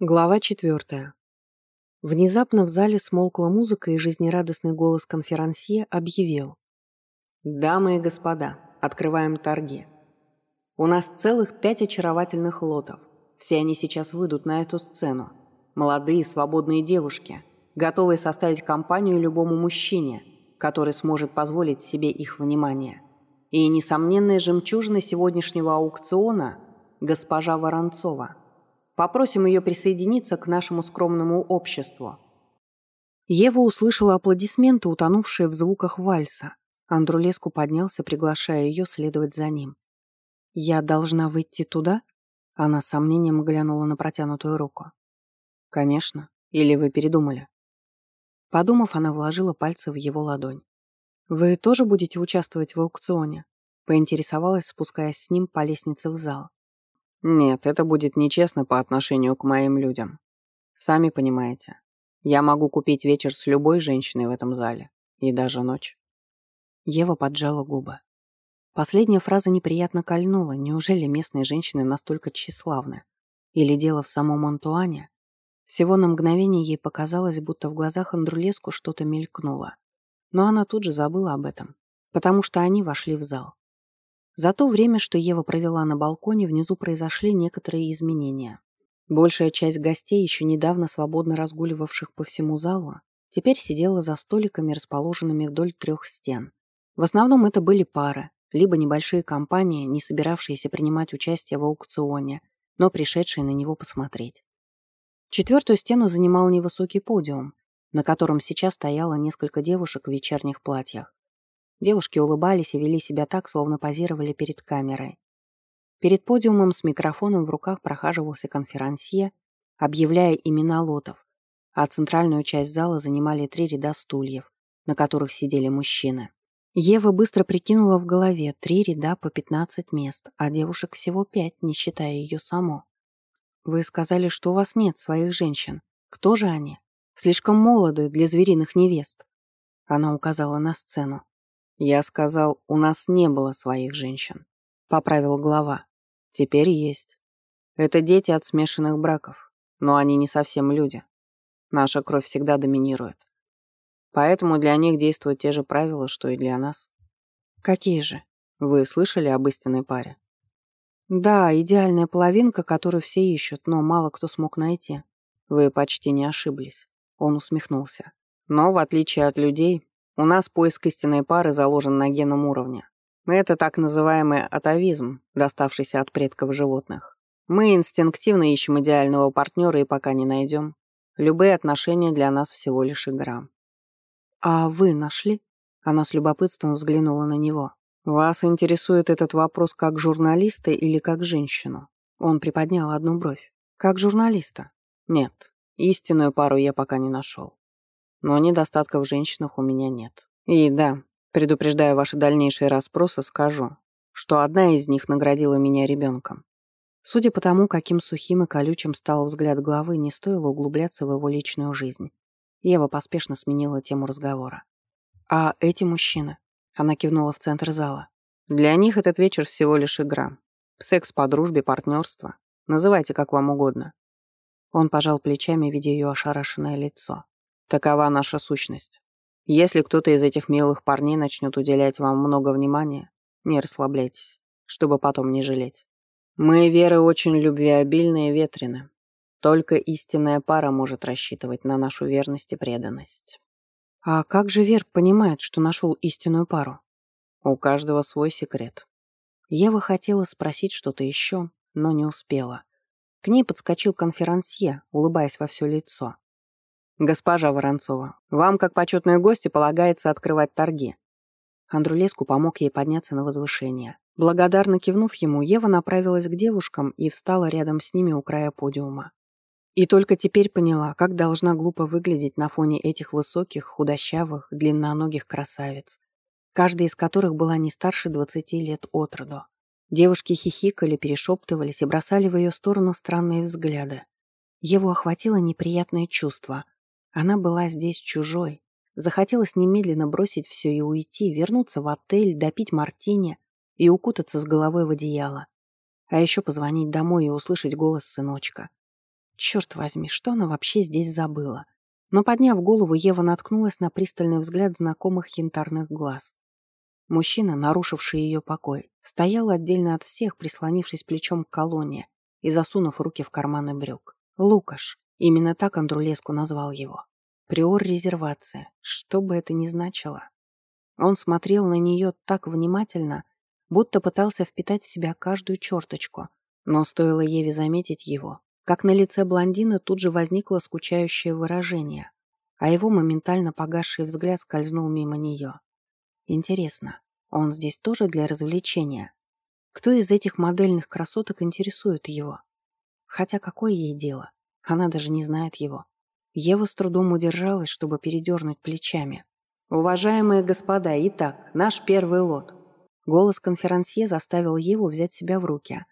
Глава четвертая. Внезапно в зале смолкла музыка, и жизнерадостный голос конферансье объявил. «Дамы и господа, открываем торги. У нас целых пять очаровательных лотов. Все они сейчас выйдут на эту сцену. Молодые, свободные девушки, готовые составить компанию любому мужчине, который сможет позволить себе их внимание. И несомненная жемчужина сегодняшнего аукциона – госпожа Воронцова – Попросим ее присоединиться к нашему скромному обществу». Ева услышала аплодисменты, утонувшие в звуках вальса. Андрулеску поднялся, приглашая ее следовать за ним. «Я должна выйти туда?» Она с сомнением глянула на протянутую руку. «Конечно. Или вы передумали?» Подумав, она вложила пальцы в его ладонь. «Вы тоже будете участвовать в аукционе?» Поинтересовалась, спускаясь с ним по лестнице в зал. Нет, это будет нечестно по отношению к моим людям. Сами понимаете, я могу купить вечер с любой женщиной в этом зале. И даже ночь. Ева поджала губы. Последняя фраза неприятно кольнула. Неужели местные женщины настолько тщеславны? Или дело в самом Антуане? Всего на мгновение ей показалось, будто в глазах Андрулеску что-то мелькнуло. Но она тут же забыла об этом, потому что они вошли в зал. За то время, что Ева провела на балконе, внизу произошли некоторые изменения. Большая часть гостей, еще недавно свободно разгуливавших по всему залу, теперь сидела за столиками, расположенными вдоль трех стен. В основном это были пары, либо небольшие компании, не собиравшиеся принимать участие в аукционе, но пришедшие на него посмотреть. Четвертую стену занимал невысокий подиум, на котором сейчас стояло несколько девушек в вечерних платьях. Девушки улыбались и вели себя так, словно позировали перед камерой. Перед подиумом с микрофоном в руках прохаживался конферансье, объявляя имена лотов, а центральную часть зала занимали три ряда стульев, на которых сидели мужчины. Ева быстро прикинула в голове три ряда по 15 мест, а девушек всего пять, не считая ее саму. «Вы сказали, что у вас нет своих женщин. Кто же они? Слишком молоды для звериных невест». Она указала на сцену. «Я сказал, у нас не было своих женщин», — поправил глава. «Теперь есть. Это дети от смешанных браков, но они не совсем люди. Наша кровь всегда доминирует. Поэтому для них действуют те же правила, что и для нас». «Какие же?» «Вы слышали об истинной паре?» «Да, идеальная половинка, которую все ищут, но мало кто смог найти». «Вы почти не ошиблись», — он усмехнулся. «Но, в отличие от людей, у нас поиск истинной пары заложен на генном уровне. Это так называемый атовизм, доставшийся от предков животных. Мы инстинктивно ищем идеального партнера и пока не найдем. Любые отношения для нас всего лишь игра. «А вы нашли?» Она с любопытством взглянула на него. «Вас интересует этот вопрос как журналиста или как женщину?» Он приподнял одну бровь. «Как журналиста?» «Нет, истинную пару я пока не нашел но недостатков в женщинах у меня нет. И да, предупреждая ваши дальнейшие расспросы, скажу, что одна из них наградила меня ребенком. Судя по тому, каким сухим и колючим стал взгляд главы, не стоило углубляться в его личную жизнь. Ева поспешно сменила тему разговора. «А эти мужчины?» Она кивнула в центр зала. «Для них этот вечер всего лишь игра. Секс по дружбе, партнерство. Называйте как вам угодно». Он пожал плечами, видя ее ошарашенное лицо. Такова наша сущность. Если кто-то из этих милых парней начнет уделять вам много внимания, не расслабляйтесь, чтобы потом не жалеть. Мы, Веры, очень любвеобильные и ветрены. Только истинная пара может рассчитывать на нашу верность и преданность. А как же Вер понимает, что нашел истинную пару? У каждого свой секрет. Ева хотела спросить что-то еще, но не успела. К ней подскочил конферансье, улыбаясь во все лицо. «Госпожа Воронцова, вам, как почетной гости, полагается открывать торги». Андрулеску помог ей подняться на возвышение. Благодарно кивнув ему, Ева направилась к девушкам и встала рядом с ними у края подиума. И только теперь поняла, как должна глупо выглядеть на фоне этих высоких, худощавых, длинноногих красавиц, каждая из которых была не старше двадцати лет от роду. Девушки хихикали, перешептывались и бросали в ее сторону странные взгляды. Еву охватило неприятное чувство. Она была здесь чужой. Захотелось немедленно бросить все и уйти, вернуться в отель, допить мартини и укутаться с головой в одеяло. А еще позвонить домой и услышать голос сыночка. Черт возьми, что она вообще здесь забыла? Но, подняв голову, Ева наткнулась на пристальный взгляд знакомых янтарных глаз. Мужчина, нарушивший ее покой, стоял отдельно от всех, прислонившись плечом к колонне и засунув руки в карманы брюк. Лукаш. Именно так Андрулеску назвал его. Приор резервация. Что бы это ни значило. Он смотрел на нее так внимательно, будто пытался впитать в себя каждую черточку. Но стоило Еве заметить его, как на лице блондина тут же возникло скучающее выражение, а его моментально погасший взгляд скользнул мимо нее. Интересно, он здесь тоже для развлечения? Кто из этих модельных красоток интересует его? Хотя какое ей дело? Она даже не знает его. Ева с трудом удержалась, чтобы передернуть плечами. «Уважаемые господа, итак, наш первый лот». Голос конферансье заставил Еву взять себя в руки.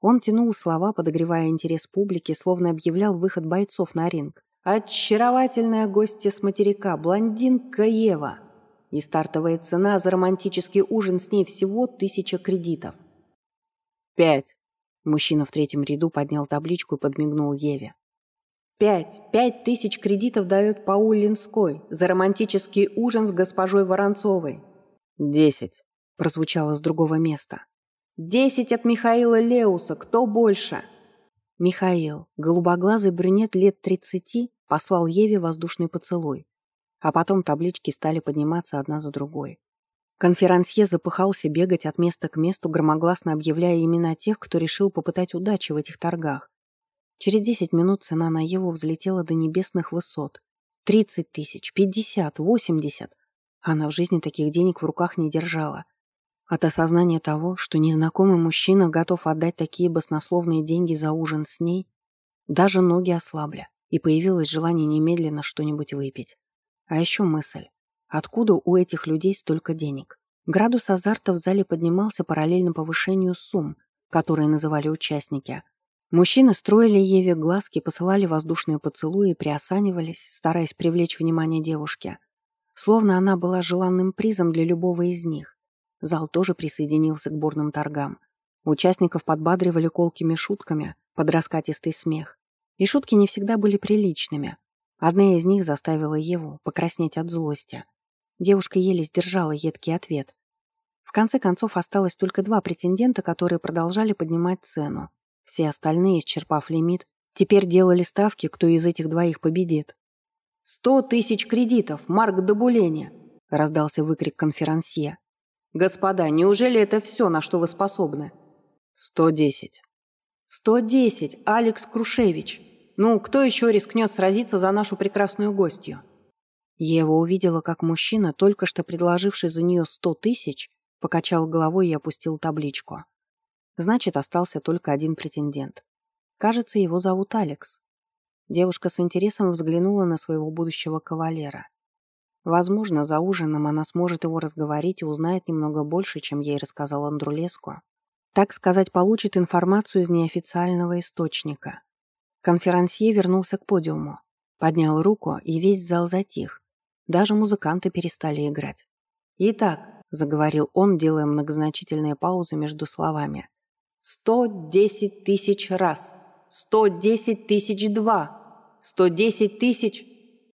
Он тянул слова, подогревая интерес публики, словно объявлял выход бойцов на ринг. «Очаровательная гостья с материка, блондинка Ева!» И стартовая цена за романтический ужин с ней всего тысяча кредитов. «Пять!» Мужчина в третьем ряду поднял табличку и подмигнул Еве. «Пять! Пять тысяч кредитов дает Пауль Линской за романтический ужин с госпожой Воронцовой!» «Десять!» прозвучало с другого места. «Десять от Михаила Леуса! Кто больше?» Михаил, голубоглазый брюнет лет тридцати, послал Еве воздушный поцелуй. А потом таблички стали подниматься одна за другой. Конферансье запыхался бегать от места к месту, громогласно объявляя имена тех, кто решил попытать удачи в этих торгах. Через десять минут цена на Еву взлетела до небесных высот. Тридцать тысяч, пятьдесят, восемьдесят. Она в жизни таких денег в руках не держала. От осознания того, что незнакомый мужчина готов отдать такие баснословные деньги за ужин с ней, даже ноги ослабли, и появилось желание немедленно что-нибудь выпить. А еще мысль. Откуда у этих людей столько денег? Градус азарта в зале поднимался параллельно повышению сумм, которые называли участники. Мужчины строили Еве глазки, посылали воздушные поцелуи и приосанивались, стараясь привлечь внимание девушки. Словно она была желанным призом для любого из них. Зал тоже присоединился к бурным торгам. Участников подбадривали колкими шутками под раскатистый смех. И шутки не всегда были приличными. Одна из них заставила Еву покраснеть от злости. Девушка еле сдержала едкий ответ. В конце концов осталось только два претендента, которые продолжали поднимать цену. Все остальные, исчерпав лимит, теперь делали ставки, кто из этих двоих победит. «Сто тысяч кредитов, Марк Добулени!» – раздался выкрик конферансье. «Господа, неужели это все, на что вы способны?» «Сто десять». «Сто десять, Алекс Крушевич. Ну, кто еще рискнет сразиться за нашу прекрасную гостью?» Ева увидела, как мужчина, только что предложивший за нее сто тысяч, покачал головой и опустил табличку. Значит, остался только один претендент. Кажется, его зовут Алекс. Девушка с интересом взглянула на своего будущего кавалера. Возможно, за ужином она сможет его разговорить и узнает немного больше, чем ей рассказал Андрулеску. Так сказать, получит информацию из неофициального источника. Конферансье вернулся к подиуму, поднял руку, и весь зал затих, даже музыканты перестали играть. «Итак», — заговорил он, делая многозначительные паузы между словами, «сто десять тысяч раз, сто десять тысяч два, сто десять тысяч...»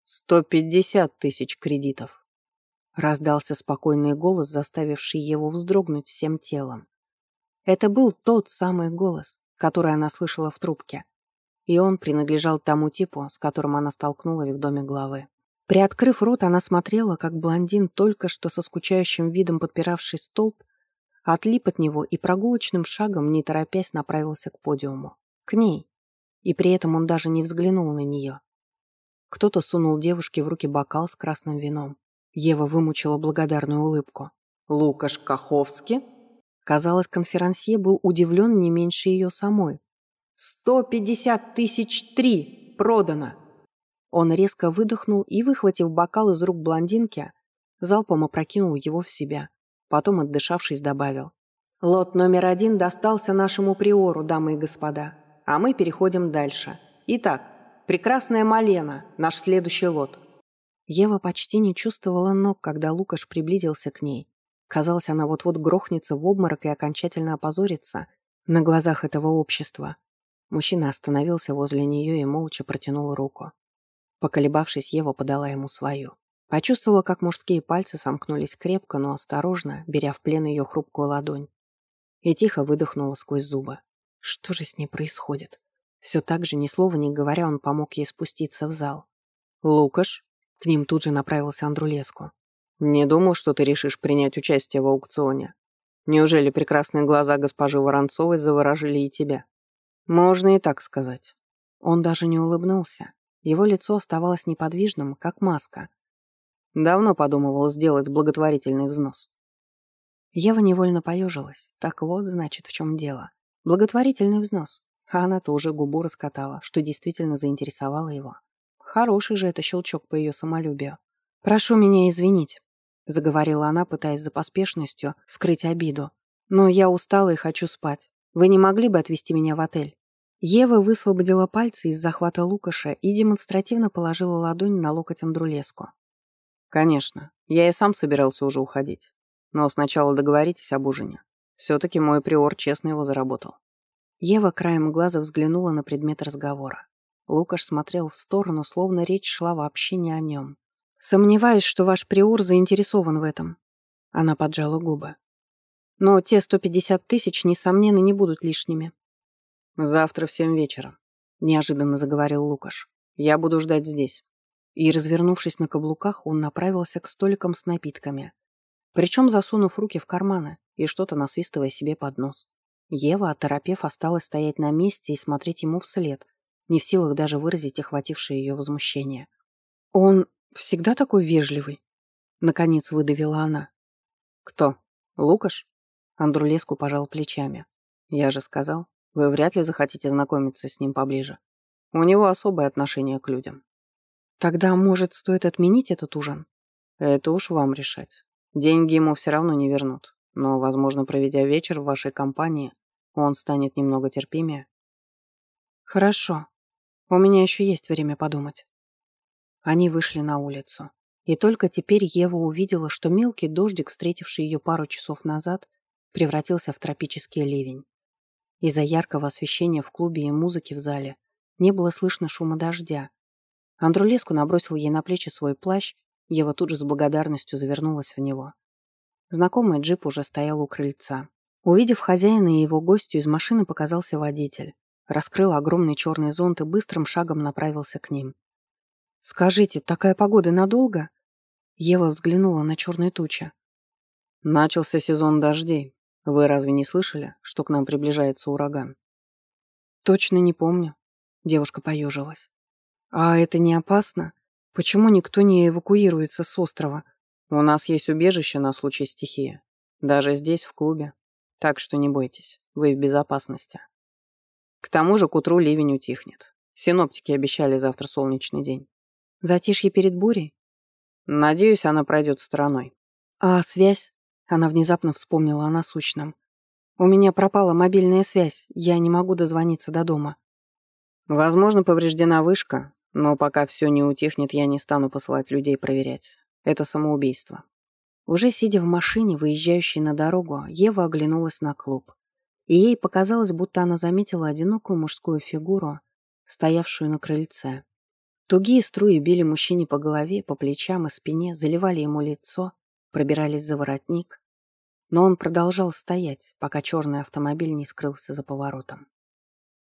«Сто пятьдесят тысяч кредитов», — раздался спокойный голос, заставивший его вздрогнуть всем телом. Это был тот самый голос, который она слышала в трубке, и он принадлежал тому типу, с которым она столкнулась в доме главы. Приоткрыв рот, она смотрела, как блондин, только что со скучающим видом подпиравший столб, отлип от него и прогулочным шагом, не торопясь, направился к подиуму. К ней. И при этом он даже не взглянул на нее. Кто-то сунул девушке в руки бокал с красным вином. Ева вымучила благодарную улыбку. «Лукаш Каховский?» Казалось, конферансье был удивлен не меньше ее самой. «Сто пятьдесят тысяч три! Продано!» Он резко выдохнул и, выхватив бокал из рук блондинки, залпом опрокинул его в себя. Потом, отдышавшись, добавил. «Лот номер один достался нашему приору, дамы и господа. А мы переходим дальше. Итак, прекрасная Малена, наш следующий лот». Ева почти не чувствовала ног, когда Лукаш приблизился к ней. Казалось, она вот-вот грохнется в обморок и окончательно опозорится на глазах этого общества. Мужчина остановился возле нее и молча протянул руку. Поколебавшись, Ева подала ему свою. Почувствовала, как мужские пальцы сомкнулись крепко, но осторожно, беря в плен ее хрупкую ладонь. И тихо выдохнула сквозь зубы. Что же с ней происходит? Все так же, ни слова не говоря, он помог ей спуститься в зал. «Лукаш?» К ним тут же направился Андрулеску. «Не думал, что ты решишь принять участие в аукционе. Неужели прекрасные глаза госпожи Воронцовой заворожили и тебя?» «Можно и так сказать». Он даже не улыбнулся. Его лицо оставалось неподвижным, как маска, Давно подумывал сделать благотворительный взнос. Ева невольно поежилась. Так вот, значит, в чем дело. Благотворительный взнос. А она-то уже губу раскатала, что действительно заинтересовало его. Хороший же это щелчок по ее самолюбию. «Прошу меня извинить», — заговорила она, пытаясь за поспешностью скрыть обиду. «Но я устала и хочу спать. Вы не могли бы отвезти меня в отель?» Ева высвободила пальцы из захвата Лукаша и демонстративно положила ладонь на локоть Андрулеску. «Конечно. Я и сам собирался уже уходить. Но сначала договоритесь об ужине. Все-таки мой приор честно его заработал». Ева краем глаза взглянула на предмет разговора. Лукаш смотрел в сторону, словно речь шла вообще не о нем. «Сомневаюсь, что ваш приор заинтересован в этом». Она поджала губы. «Но те 150 тысяч, несомненно, не будут лишними». «Завтра в семь вечера», — неожиданно заговорил Лукаш. «Я буду ждать здесь» и, развернувшись на каблуках, он направился к столикам с напитками. Причем засунув руки в карманы и что-то насвистывая себе под нос. Ева, оторопев, осталась стоять на месте и смотреть ему вслед, не в силах даже выразить охватившее ее возмущение. «Он всегда такой вежливый?» Наконец выдавила она. «Кто? Лукаш?» Андрулеску пожал плечами. «Я же сказал, вы вряд ли захотите знакомиться с ним поближе. У него особое отношение к людям. Тогда, может, стоит отменить этот ужин? Это уж вам решать. Деньги ему все равно не вернут. Но, возможно, проведя вечер в вашей компании, он станет немного терпимее. Хорошо. У меня еще есть время подумать. Они вышли на улицу. И только теперь Ева увидела, что мелкий дождик, встретивший ее пару часов назад, превратился в тропический ливень. Из-за яркого освещения в клубе и музыки в зале не было слышно шума дождя, Андрулеску набросил ей на плечи свой плащ, Ева тут же с благодарностью завернулась в него. Знакомый джип уже стоял у крыльца. Увидев хозяина и его гостю, из машины показался водитель. Раскрыл огромный черный зонт и быстрым шагом направился к ним. «Скажите, такая погода надолго?» Ева взглянула на черные тучи. «Начался сезон дождей. Вы разве не слышали, что к нам приближается ураган?» «Точно не помню», — девушка поежилась. «А это не опасно? Почему никто не эвакуируется с острова? У нас есть убежище на случай стихии. Даже здесь, в клубе. Так что не бойтесь, вы в безопасности. К тому же к утру ливень утихнет. Синоптики обещали завтра солнечный день. Затишье перед бурей? Надеюсь, она пройдет стороной. А связь? Она внезапно вспомнила о насущном. У меня пропала мобильная связь, я не могу дозвониться до дома. Возможно, повреждена вышка, но пока все не утихнет, я не стану посылать людей проверять. Это самоубийство. Уже сидя в машине, выезжающей на дорогу, Ева оглянулась на клуб. И ей показалось, будто она заметила одинокую мужскую фигуру, стоявшую на крыльце. Тугие струи били мужчине по голове, по плечам и спине, заливали ему лицо, пробирались за воротник. Но он продолжал стоять, пока черный автомобиль не скрылся за поворотом.